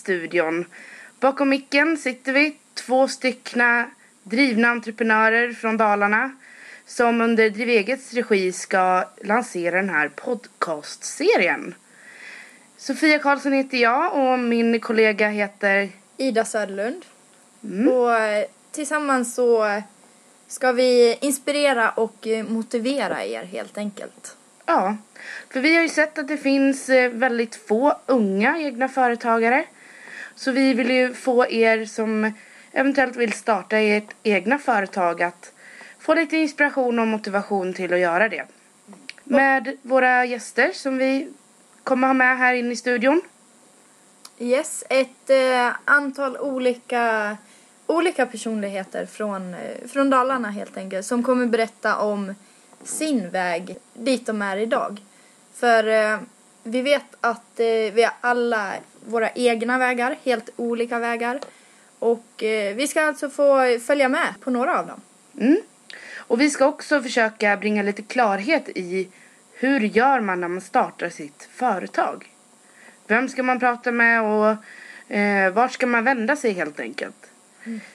studion. Bakom micken sitter vi två styckna drivna entreprenörer från Dalarna som under Drivegets regi ska lansera den här podcastserien. Sofia Karlsson heter jag och min kollega heter Ida Söderlund. Och eh, tillsammans så ska vi inspirera och eh, motivera er helt enkelt. Ja, för vi har ju sett att det finns eh, väldigt få unga egna företagare. Så vi vill ju få er som eventuellt vill starta ert egna företag att få lite inspiration och motivation till att göra det. Med våra gäster som vi kommer ha med här inne i studion. Yes, ett eh, antal olika, olika personligheter från, eh, från Dalarna helt enkelt som kommer berätta om sin väg dit de är idag. För eh, vi vet att eh, vi alla våra egna vägar, helt olika vägar. Och eh, vi ska alltså få följa med på några av dem. Mm. Och vi ska också försöka bringa lite klarhet i hur gör man när man startar sitt företag? Vem ska man prata med och eh, vart ska man vända sig helt enkelt?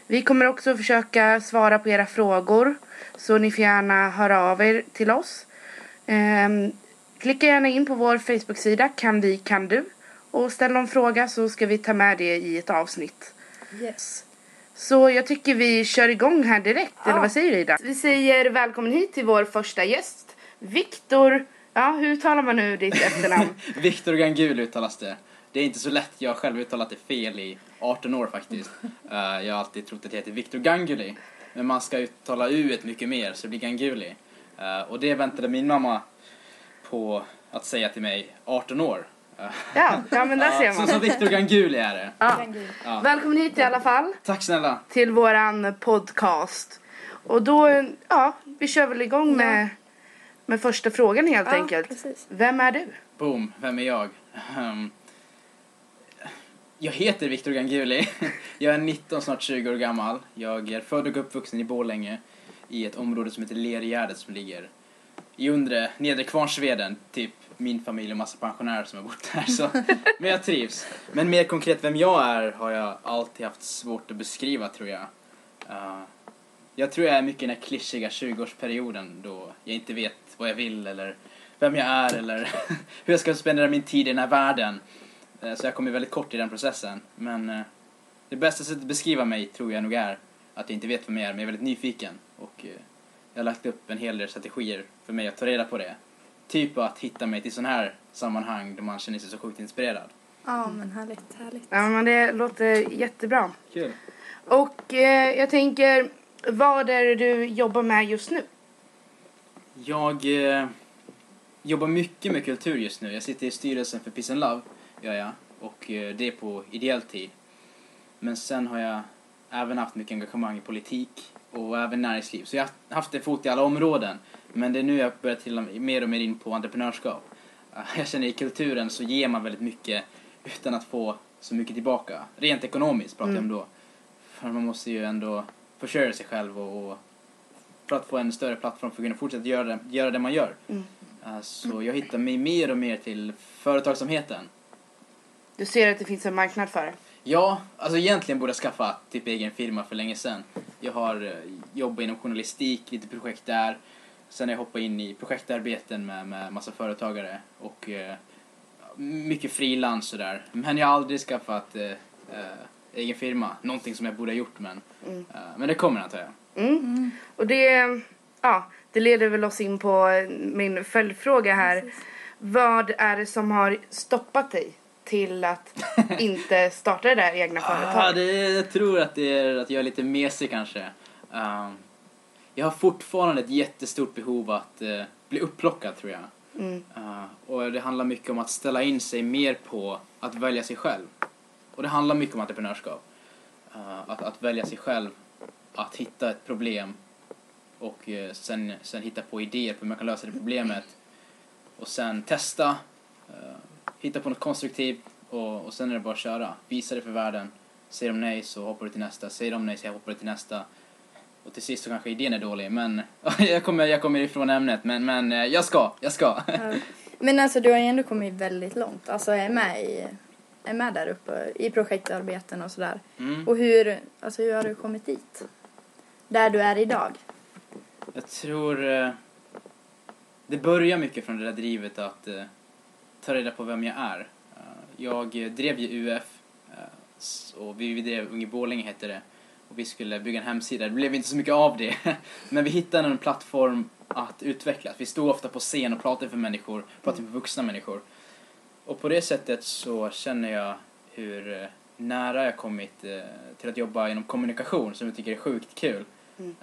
Vi kommer också försöka svara på era frågor så ni får gärna höra av er till oss. Ehm, klicka gärna in på vår Facebook-sida Kan vi kan du och ställ någon fråga så ska vi ta med det i ett avsnitt. Yes. Så jag tycker vi kör igång här direkt, Ja. eller vad säger du Ida? Vi säger välkommen hit till vår första gäst, Viktor. Ja, hur uttalar man nu ditt efternamn? Viktor Gangul uttalas det. Det är inte så lätt, jag har själv uttalat det fel i 18 år faktiskt. Eh, jag har alltid trott att det heter Viktor Ganguli. Men man ska uttala u ett mycket mer så det blir Ganguli. Eh, och det väntade min mamma på att säga till mig 18 år. Ja, ja, men där ja, ser Så, man. så Viktor Ganguli är det. Ja. Ja. Välkommen hit i alla fall Tack snälla. till våran podcast. Och då, ja, vi kör väl igång med, med första frågan helt Ja, enkelt. precis. Vem är du? Boom, vem är jag? Ehm, jag heter Viktor Ganguli. Jag är 19, snart 20 år gammal. Jag är född och uppvuxen i Borlänge i ett område som heter Lergärdet som ligger i undre, nedre Kvarnsveden. Typ min familj och massa pensionärer som har bott där. Så. Men jag trivs. Men mer konkret vem jag är har jag alltid haft svårt att beskriva tror jag. Eh, jag tror jag är mycket i den här klyschiga 20-årsperioden då jag inte vet vad jag vill eller vem jag är eller hur jag ska spendera min tid i den här världen. Eh, Så jag kommer väldigt kort i den processen. Men eh, det bästa sättet att beskriva mig tror jag nog är att jag inte vet vem jag är men jag är väldigt nyfiken. Och jag har lagt upp en hel del strategier för mig att ta reda på det. Typ att hitta mig till sån här sammanhang där man känner sig så sjukt inspirerad. Ja, men härligt, härligt. Ja, men det låter jättebra. Kul. Och eh, jag tänker, vad är det du jobbar med just nu? Jag eh, jobbar mycket med kultur just nu. Jag sitter i styrelsen för Peace and Love, gör jag. Och eh, det är på ideell tid. Men sen har jag även haft mycket engagemang i politik och även näringsliv. Så jag har haft en fot i alla områden. Men det är nu jag börjar trilla mer och mer in på entreprenörskap. Jag känner i kulturen så ger man väldigt mycket utan att få så mycket tillbaka. Rent ekonomiskt pratar jag om då. För man måste ju ändå försörja sig själv och, och för att få en större plattform för att kunna fortsätta göra det, göra det man gör. Mm. Eh, Så jag hittar mig mer och mer till företagsamheten. Du ser att det finns en marknad för det. Ja, alltså egentligen borde jag skaffa typ egen firma för länge sedan. Jag har eh, jobbat inom journalistik, lite projekt där. Sen har jag hoppat in i projektarbeten med, med massa företagare och eh, mycket frilans och där. Men jag har aldrig skaffat eh, eh, egen firma. Någonting som jag borde ha gjort men, Mm. eh, men det kommer antar jag. Mm. Och det, ja, det leder väl oss in på min följdfråga här. Vad är det som har stoppat dig till att inte starta det där egna Ah, företaget? det, jag tror att det är att jag är lite mesig kanske. Ehm, jag har fortfarande ett jättestort behov att eh, bli upplockad tror jag. Mm. Eh, och det handlar mycket om att ställa in sig mer på att välja sig själv. Och det handlar mycket om entreprenörskap. Eh, att, att välja sig själv, att hitta ett problem och eh, sen, sen hitta på idéer på hur man kan lösa det problemet. Och sen testa, hitta på något konstruktivt och, och sen är det bara att köra. Visa det för världen. Säger de nej så hoppar du till nästa. Säger de nej så hoppar du till nästa. Och till sist så kanske idén är dålig men jag kommer, jag kommer ifrån ämnet men, men eh, jag ska, jag ska. Men alltså du har ju ändå kommit väldigt långt. Alltså är med i, är med där uppe i projektarbeten och sådär. Mm. Och hur, alltså hur har du kommit dit? Där du är idag? Jag tror eh, det börjar mycket från det där drivet att eh, ta reda på vem jag är. Eh, jag drev ju UF eh, och vi, drev Unge Borlänge hette det och vi skulle bygga en hemsida. Det blev inte så mycket av det men vi hittade en plattform att utvecklas. Vi stod ofta på scen och pratade för människor, pratade för vuxna människor. Och på det sättet så känner jag hur eh, nära jag kommit till att jobba inom kommunikation som jag tycker är sjukt kul. Mm.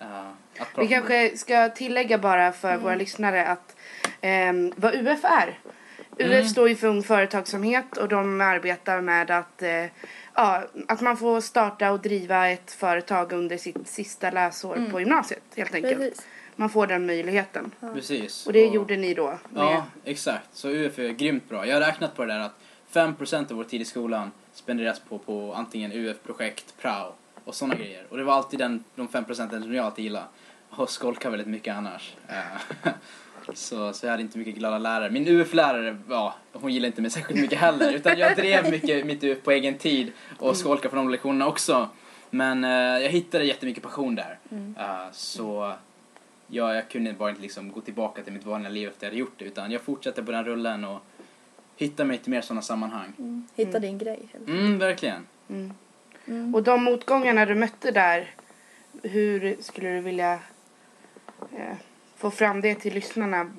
Att Vi kanske ska tillägga bara för våra lyssnare att ehm, vad UF är. UF Mm. står ju för Ung Företagsamhet och de arbetar med att, eh, ja, att man får starta och driva ett företag under sitt sista läsår på gymnasiet helt enkelt. Precis. Man får den möjligheten. Precis. Och det gjorde ni då? Med, Ja, exakt. Så UF är grymt bra. Jag har räknat på det där att 5% av vår tid i skolan spenderas på, på antingen UF-projekt, prao och sådana grejer. Och det var alltid den, de 5% som jag alltid gillade. Och skolka väldigt mycket annars. Så, så jag hade inte mycket glada lärare. Min UF-lärare, ja, hon gillade inte mig särskilt mycket heller. Utan jag drev mycket mitt UF på egen tid och skolkade på de lektionerna också. Men eh, jag hittade jättemycket passion där. Eh, så ja, jag kunde bara inte liksom gå tillbaka till mitt vanliga liv efter jag hade gjort det utan jag fortsatte på den rullen och hittade mig till mer sådana sammanhang. Mm. Hitta din grej. Mm, verkligen. mm. Mm. Och de motgångarna du mötte där, hur skulle du vilja eh, få fram det till lyssnarna?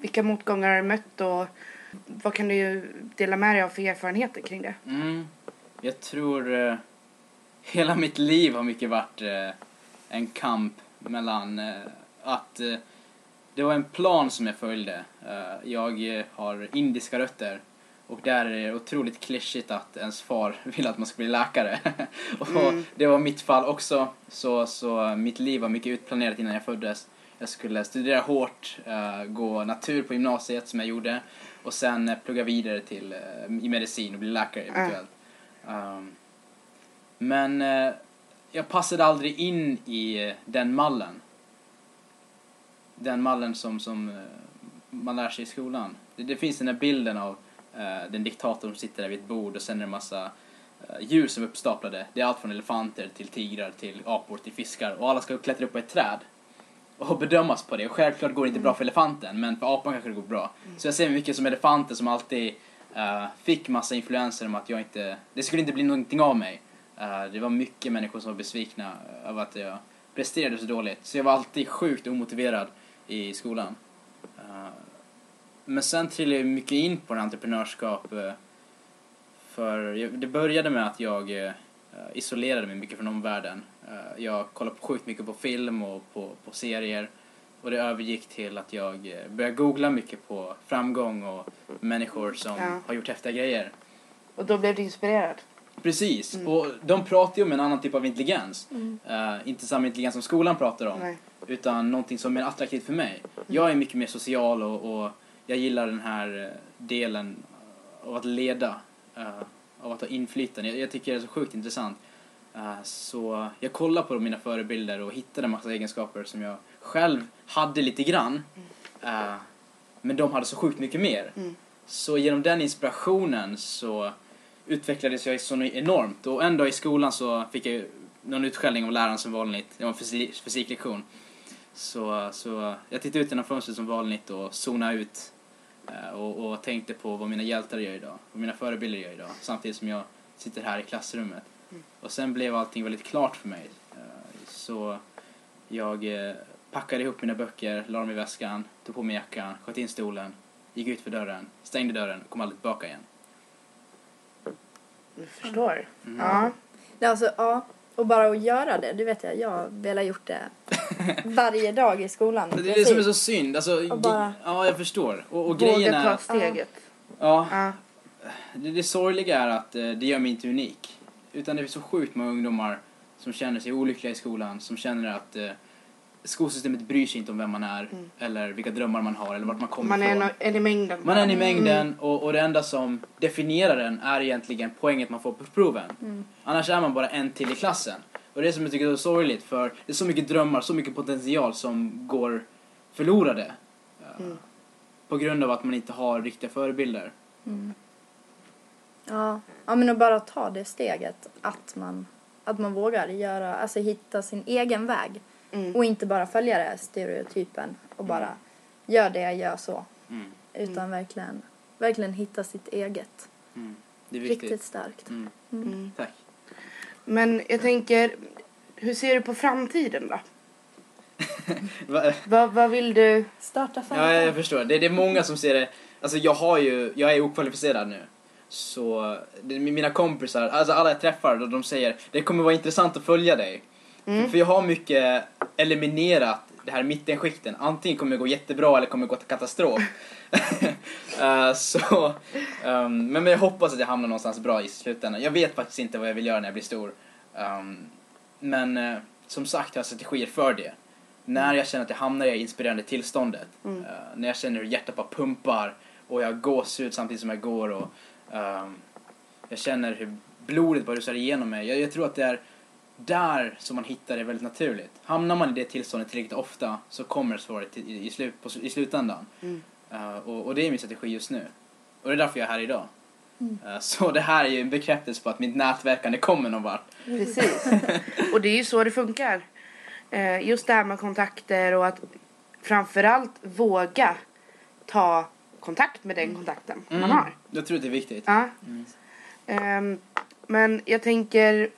Vilka motgångar har du mött och vad kan du dela med dig av för erfarenheter kring det? Mm, jag tror eh, hela mitt liv har mycket varit eh, en kamp mellan eh, att eh, det var en plan som jag följde. Eh, jag eh, har indiska rötter och där är det otroligt klyschigt att ens far vill att man ska bli läkare. och Mm. det var mitt fall också. Så, så mitt liv var mycket utplanerat innan jag föddes. Jag skulle studera hårt, eh, gå natur på gymnasiet som jag gjorde och sen eh, plugga vidare till, eh, i medicin och bli läkare eventuellt. Um, men jag passade aldrig in i den mallen. Den mallen som, som man lär sig i skolan. Det, det finns den här bilden av eh, den diktatorn som sitter där vid ett bord och sen är det en massa eh, djur som är uppstaplade. Det är allt från elefanter till tigrar till apor till fiskar och alla ska klättra upp på ett träd och bedömas på det. Och självklart går det inte bra för elefanten men för apan kanske det går bra. Så jag ser mig mycket som elefanten som alltid uh, fick massa influenser om att jag inte, det skulle inte bli någonting av mig. Uh, det var mycket människor som var besvikna över att jag presterade så dåligt. Så jag var alltid sjukt omotiverad i skolan. Men sen trillade jag mycket in på en entreprenörskap. eh, för det började med att jag eh, isolerade mig mycket från omvärlden. Eh, jag kollade på sjukt mycket på film och på, på serier. Och det övergick till att jag började googla mycket på framgång och människor som Ja. har gjort häftiga grejer. Och då blev du inspirerad? Precis, Mm. och de pratar ju om en annan typ av intelligens. Eh, inte samma intelligens som skolan pratar om, Nej. utan någonting som är attraktivt för mig. Jag är mycket mer social och, och jag gillar den här eh, delen av att leda, eh, av att ha inflytande. Jag, jag tycker det är så sjukt intressant. Eh, så jag kollar på mina förebilder och hittade en massa egenskaper som jag själv hade lite grann. Eh, men de hade så sjukt mycket mer. Mm. Så genom den inspirationen så utvecklades jag så enormt. Och en dag i skolan så fick jag någon utskällning av läraren som vanligt. Det var en fysi- fysiklektion. Så, så jag tittade ut genom fönstret som vanligt och zonade ut. Eh, Och, och tänkte på vad mina hjältar gör idag. Vad mina förebilder gör idag. Samtidigt som jag sitter här i klassrummet. Och sen blev allting väldigt klart för mig. Eh, Så jag eh, packade ihop mina böcker, la dem i väskan, tog på mig jackan, sköt in stolen, gick ut för dörren, stängde dörren och kom aldrig tillbaka igen. Jag förstår. Mm. Ja. Nej, Alltså, ja. Och bara att göra det, det vet jag. Jag har velat gjort det varje dag i skolan. Det är det som är så synd. Alltså, Och bara- Ja, jag förstår. Och, och grejen Våga är ta att, steget. ja, Ja. det, det sorgliga är att eh, det gör mig inte unik. Utan det är så sjukt många ungdomar som känner sig olyckliga i skolan, som känner att eh, skolsystemet bryr sig inte om vem man är, eller vilka drömmar man har, eller vart man kommer Man är ifrån. en, en i mängden. Man är en i mängden och, och det enda som definierar den är egentligen poänget man får på proven. Annars är man bara en till i klassen. Och det är som jag tycker är så sorgligt för det är så mycket drömmar, så mycket potential som går förlorade. Uh, på grund av att man inte har riktiga förebilder. Ja, ja men att bara ta det steget att man, att man vågar göra, alltså hitta sin egen väg. Mm. Och inte bara följa den här stereotypen och bara gör det, gör så. Mm. Utan verkligen, verkligen hitta sitt eget. Mm. Det är viktigt. Riktigt starkt. Mm. Mm. Tack. Men jag tänker, hur ser du på framtiden då? Va- Vad, vad vill du? Starta företag. Ja, jag förstår. Det, det är många som ser det. Alltså jag har ju, jag är okvalificerad nu. Så det, mina kompisar, alltså alla jag träffar, de, de säger det kommer vara intressant att följa dig. Mm. För jag har mycket eliminerat det här mittenskikten. Antingen kommer det gå jättebra eller kommer det gå till katastrof. Eh, så, ehm, men, jag hoppas att jag hamnar någonstans bra i slutändan. Jag vet faktiskt inte vad jag vill göra när jag blir stor. Ehm, men eh, som sagt har jag strategier för det. När jag känner att jag hamnar i det inspirerande tillståndet. Mm. eh, när jag känner hur hjärtat bara pumpar och jag gåshud samtidigt som jag går och ehm, jag känner hur blodet bara rusar igenom mig. Jag, jag tror att det är där som man hittar det väldigt naturligt. Hamnar man i det tillståndet tillräckligt ofta så kommer svaret i, i, slut, på, i slutändan. Mm. Eh, och, och det är min strategi just nu. Och det är därför jag är här idag. Mm. Eh, så det här är ju en bekräftelse på att mitt nätverkande kommer någon vart. Precis. Och det är ju så det funkar. Eh, Just det här med kontakter och att framförallt våga ta kontakt med den kontakten man Mm. har. Jag tror att det är viktigt. Ja. Mm. Ehm, Men jag tänker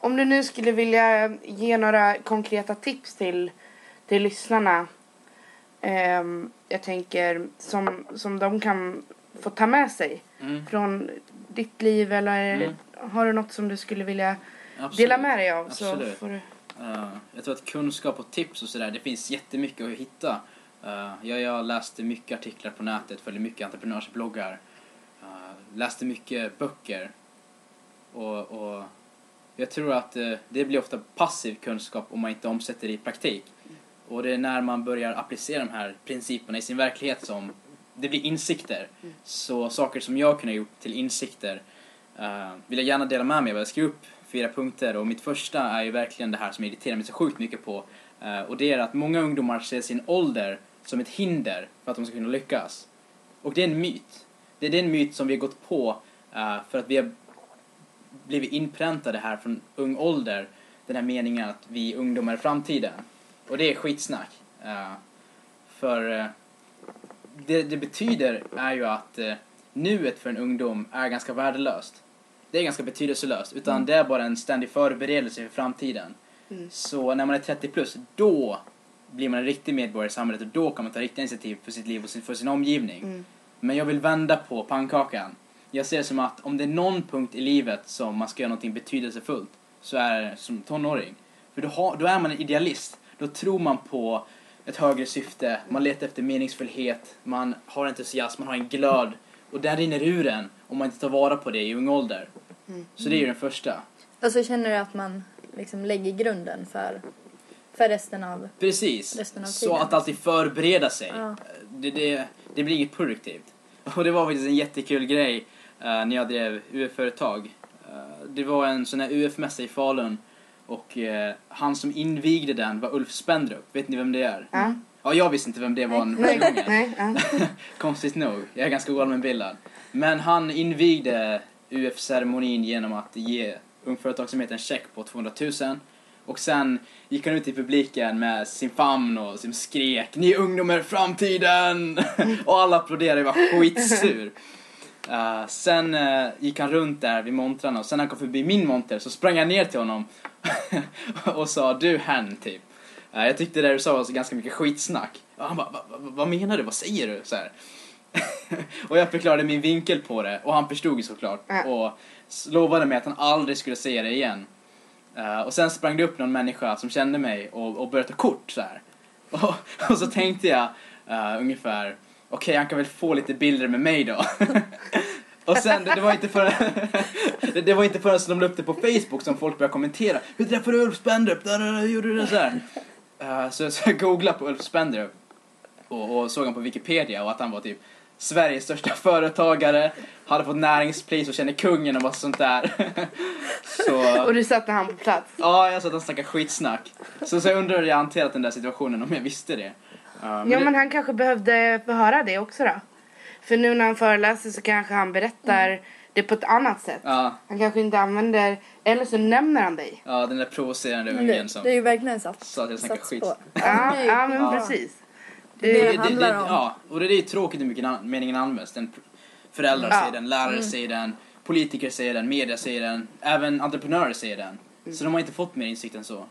om du nu skulle vilja ge några konkreta tips till, till lyssnarna. ehm, jag tänker som, som de kan få ta med sig Mm. från ditt liv eller Mm. har du något som du skulle vilja Absolut. dela med dig av så Absolut. får du... Eh, jag tror att kunskap och tips och sådär, det finns jättemycket att hitta. Uh, jag, jag läste mycket artiklar på nätet, följde mycket entreprenörsbloggar, uh, läste mycket böcker. Och, och jag tror att eh, det blir ofta passiv kunskap om man inte omsätter det i praktik. Och det är när man börjar applicera de här principerna i sin verklighet som det blir insikter. Så saker som jag kunde ha gjort till insikter eh, vill jag gärna dela med mig av. Jag skrev upp fyra punkter och mitt första är ju verkligen det här som irriterar mig så sjukt mycket på. Eh, och det är att många ungdomar ser sin ålder som ett hinder för att de ska kunna lyckas. Och det är en myt. Det är den myt som vi har gått på uh, för att vi har blivit inpräntade här från ung ålder. Den här meningen att vi ungdomar är framtiden. Och det är skitsnack. Eh, för eh, det det betyder är ju att eh, nuet för en ungdom är ganska värdelöst. Det är ganska betydelselöst. Utan det är bara en ständig förberedelse för framtiden. Mm. Så när man är 30 plus, då blir man en riktig medborgare i samhället och då kan man ta riktiga initiativ för sitt liv och sin, för sin omgivning. Mm. Men jag vill vända på pannkakan. Jag ser det som att om det är någon punkt i livet som man ska göra någonting betydelsefullt så är det som tonåring. För då, har, då är man en idealist. Då tror man på ett högre syfte, man letar efter meningsfullhet, man har entusiasm, man har en glöd. Och den rinner ur en om man inte tar vara på det i ung ålder. Mm. Så det är ju den första. Och så känner du att man liksom lägger grunden för, för resten av... Precis. Resten av Så tiden. att alltid förbereda sig. Ja. Det, det, det blir inget produktivt. Och det var faktiskt en jättekul grej eh, när jag drev UF-företag. Eh, det var en sån här UF-mässa i Falun och eh, han som invigde den var Ulf Spendrup. Vet ni vem det är? Ja. Ja, jag visste inte vem det var Nej, nej, ja. Konstigt nog. Jag är ganska oallmänbildad. Men han invigde UF-ceremonin genom att ge Ung Företagsamhet en check på 200 000. Och sen gick han ut i publiken med sin famn och som skrek Ni ungdomar framtiden! och alla applåderade och var skitsur. Uh, sen eh, gick han runt där vid montrarna och sen när han kom förbi min monter så sprang jag ner till honom och sa du hen typ. Eh, jag tyckte det du sa var så ganska mycket skitsnack. Och han bara, "Va- va- vad menar du? Vad säger du? Så och jag förklarade min vinkel på det och han förstod ju såklart. Ja. Och lovade mig att han aldrig skulle säga det igen. Och sen sprang det upp någon människa som kände mig och, och började ta kort så här. Och, och så tänkte jag ungefär, okej han kan väl få lite bilder med mig då. och sen, det, det var inte förrän, det, det var inte förrän de la upp det på Facebook som folk började kommentera. Hur träffade du Ulf Spendrup? Där, där, där, gjorde du det så här? Eh, så, så jag googlade på Ulf Spendrup och, och såg han på Wikipedia och att han var typ Sveriges största företagare, hade fått näringspris och känner kungen och massa sånt där. så, Och du satte han på plats. ja, jag sa att han snackade skitsnack. Så, så jag undrar hur jag hanterat den där situationen om jag visste det. Ja, Ja det- men han kanske behövde få höra det också då. För nu när han föreläser så kanske han berättar det på ett annat sätt. ja, Han kanske inte använder, eller så nämner han dig. ja, den där provocerande Men ungen Det, som... det är ju verkligen satt, Så att jag snackar satt skit. spår. Ja, det ja men bra. precis. Det Det, är det handlar om. Ja, och det är ju tråkigt hur mycket an- meningen används. Den, föräldrar Ja. säger den, lärare Mm. säger den, politiker säger den, media säger den, även entreprenörer säger den. Mm. Så de har inte fått mer insikt än så.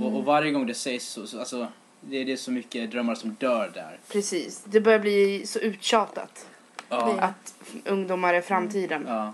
Och, och varje gång det sägs så, så alltså, det, det är så mycket drömmar som dör där. precis. Det börjar bli så uttjatat. Ja, Att ungdomar är framtiden. ja.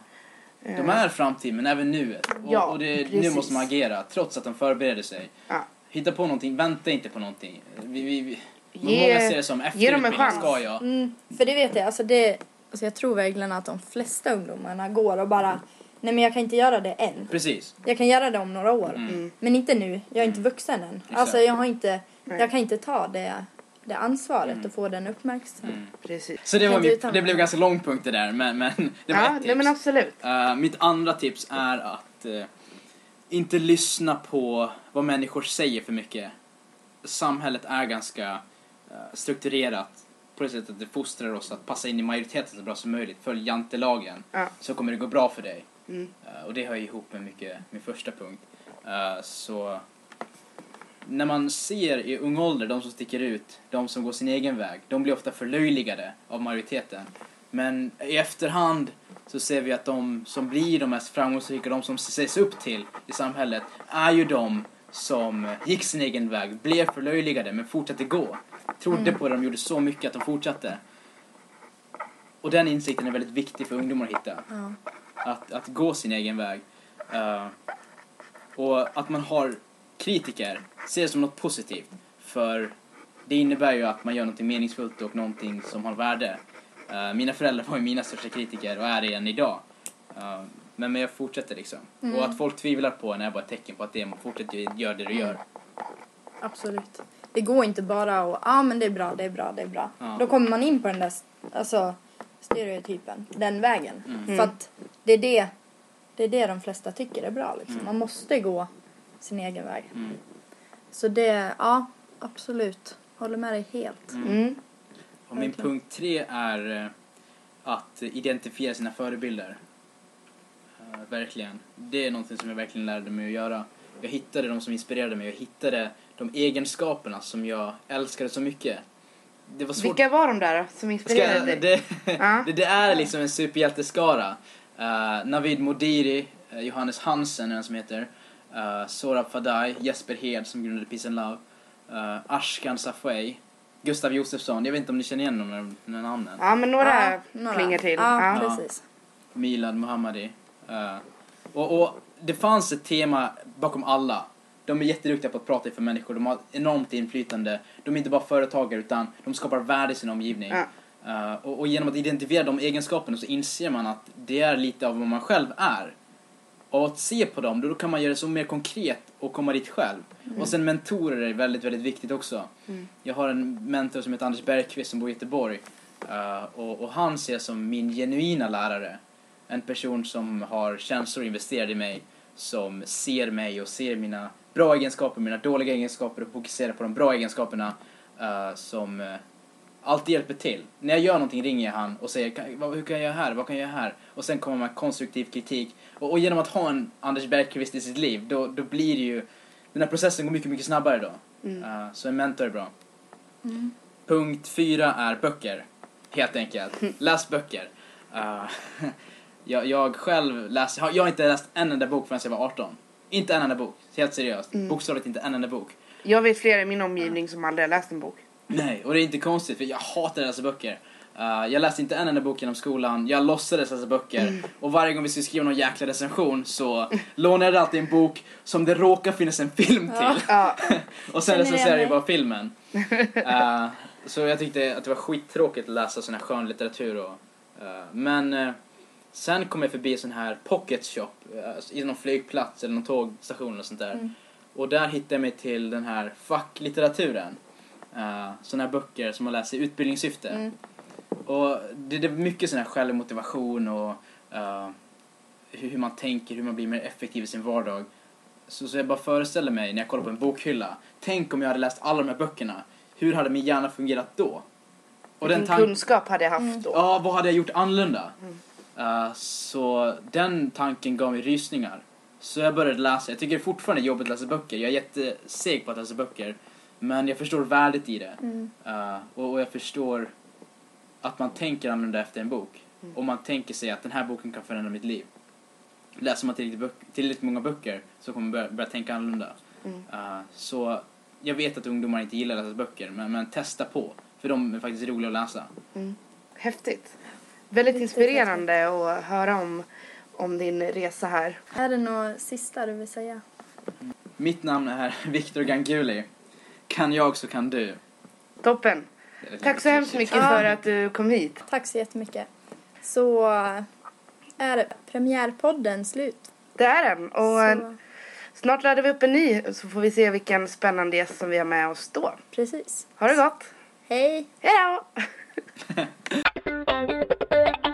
Eh, De är framtid, men även nuet. Och, Ja, och det, nu måste man agera, trots att de förbereder sig. Ja. Hitta på någonting, vänta inte på någonting. Vi, vi, vi, Ge- många ser det som efterutbildning, ska jag. Mm, för det vet jag, alltså det, alltså jag tror verkligen att de flesta ungdomarna går och bara, nej men jag kan inte göra det än. Precis. Jag kan göra det om några år. Mm. Men inte nu, jag är inte vuxen än. Exakt. Alltså jag har inte, Nej. jag kan inte ta det, det ansvaret Mm. och få den uppmärksamheten. Mm. Precis. Så det, var mitt, det blev ganska lång punkt det där, men, men det var Ja, ett nej tips. men absolut. Eh, mitt andra tips är att eh, inte lyssna på vad människor säger för mycket. Samhället är ganska eh, strukturerat på det sättet att det fostrar oss att passa in i majoriteten så bra som möjligt. Följ jantelagen Ja. så kommer det gå bra för dig. Mm. Eh, och det hör ihop med mycket, min första punkt. Eh, så när man ser i ung ålder de som sticker ut, de som går sin egen väg, de blir ofta förlöjligade av majoriteten. Men i efterhand så ser vi att de som blir de mest framgångsrika, de som ses upp till i samhället, är ju de som gick sin egen väg, blev förlöjligade men fortsatte gå. Trodde på det, de gjorde så mycket att de fortsatte. Och den insikten är väldigt viktig för ungdomar att hitta Ja. att, att gå sin egen väg. Eh, och att man har kritiker, ser det som något positivt. För det innebär ju att man gör något meningsfullt och någonting som har värde. Eh, mina föräldrar var ju mina största kritiker och är det än idag. Eh, men, men jag fortsätter liksom. Mm. Och att folk tvivlar på en är bara ett tecken på att det, man fortsätter göra det du gör. Absolut. Det går inte bara att, ah, men det är bra, det är bra, det är bra. Ja. Då kommer man in på den där, alltså stereotypen, den vägen. Mm. För att det är det, det är det de flesta tycker är bra liksom. Mm. Man måste gå sin egen väg. Mm. Så det, ja absolut. Håller med dig helt. Mm. Mm. Och min Verkligen. punkt tre är eh, att identifiera sina förebilder. Eh, verkligen. Det är någonting som jag verkligen lärde mig att göra. Jag hittade de som inspirerade mig. Jag hittade de egenskaperna som jag älskade så mycket. Det var svårt. Vilka var de där som Ska inspirerade jag, dig? det, det, det är liksom en superhjälteskara. Uh, Navid Modiri, Johannes Hansen är den som heter. Uh, Sorab Fadai, Jesper Hed som grundade Peace and Love. Uh, Ashkan Safway, Gustav Josefsson. Jag vet inte om ni känner igen de de namnen. Ja men några Ja, några. klingar till. Ja, Ja. precis. Milad Mohammadi. Eh, och, och det fanns ett tema bakom alla. De är jätteduktiga på att prata inför människor, de har enormt inflytande. De är inte bara företagare utan de skapar värde i sin omgivning. Ja. Eh, och, och genom att identifiera de egenskaperna så inser man att det är lite av vad man själv är. Och att se på dem, då kan man göra det så mer konkret och komma dit själv. Och sen mentorer är väldigt, väldigt viktigt också. Mm. Jag har en mentor som heter Anders Bergqvist som bor i Göteborg. Eh, och, och han ser som min genuina lärare. En person som har känslor investerade i mig. Som ser mig och ser mina bra egenskaper, mina dåliga egenskaper och fokuserar på de bra egenskaperna. eh, som eh, alltid hjälper till. När jag gör någonting ringer jag han och säger "Kan- vad- hur kan jag göra här, vad kan jag göra här? Och sen kommer man med konstruktiv kritik. Och, och genom att ha en Anders Bergqvist i sitt liv, då, då blir det ju, den här processen går mycket, mycket snabbare då. Mm. Eh, så en mentor är bra. Mm. Punkt fyra är böcker. Helt enkelt. Läs böcker. Eh, jag, jag själv läser, jag har inte läst en enda bok förrän jag var 18. Inte en enda bok, helt seriöst. Mm. Bokstavligt inte en enda bok. Jag vet flera i min omgivning som aldrig har läst en bok. Nej, och det är inte konstigt för jag hatar att läsa böcker. Eh, jag läste inte en enda bok genom skolan, jag låtsades läsa böcker. Och varje gång vi skulle skriva någon jäkla recension så lånade jag alltid en bok som det råkar finnas en film till. Ja. Och sen recenserar jag bara filmen. Eh, så jag tyckte att det var skittråkigt att läsa sån här skönlitteratur och, eh, Men sen kom jag förbi sån här pocket shop uh, i någon flygplats eller någon tågstation och sånt där. Mm. Och där hittade jag mig till den här facklitteraturen. Uh, såna här böcker som man läser i utbildningssyfte. Mm. Och det, det är mycket sån här självmotivation och eh, hur, hur man tänker, hur man blir mer effektiv i sin vardag. Så, så jag bara föreställer mig när jag kollar på en bokhylla. Tänk om jag hade läst alla de här böckerna. hur hade min hjärna fungerat då? Och Vilken tank- kunskap hade jag haft då? Ja, vad hade jag gjort annorlunda? Eh, så den tanken gav mig rysningar. Så jag började läsa. Jag tycker det fortfarande är jobbigt att läsa böcker. Jag är jätteseg på att läsa böcker. Men jag förstår värdet i det. Eh, och, och jag förstår att man tänker annorlunda efter en bok. Och man tänker sig att den här boken kan förändra mitt liv. Läser man tillräckligt, böck, tillräckligt många böcker så kommer man börja, börja tänka annorlunda. Mm. Eh, så jag vet att ungdomar inte gillar att läsa böcker, men, men testa på. För de är faktiskt roliga att läsa. Häftigt. Väldigt inspirerande att höra om, om din resa här. Är det något sista du vill säga? Mitt namn är Viktor Ganguli. Kan jag så kan du. Toppen. Tack så hemskt mycket för att du kom hit. Tack så jättemycket. Så är premiärpodden slut. Det är den. Och Så, snart laddar vi upp en ny så får vi se vilken spännande gäst som vi har med oss då. precis. Ha det gott. Hej! Hej då!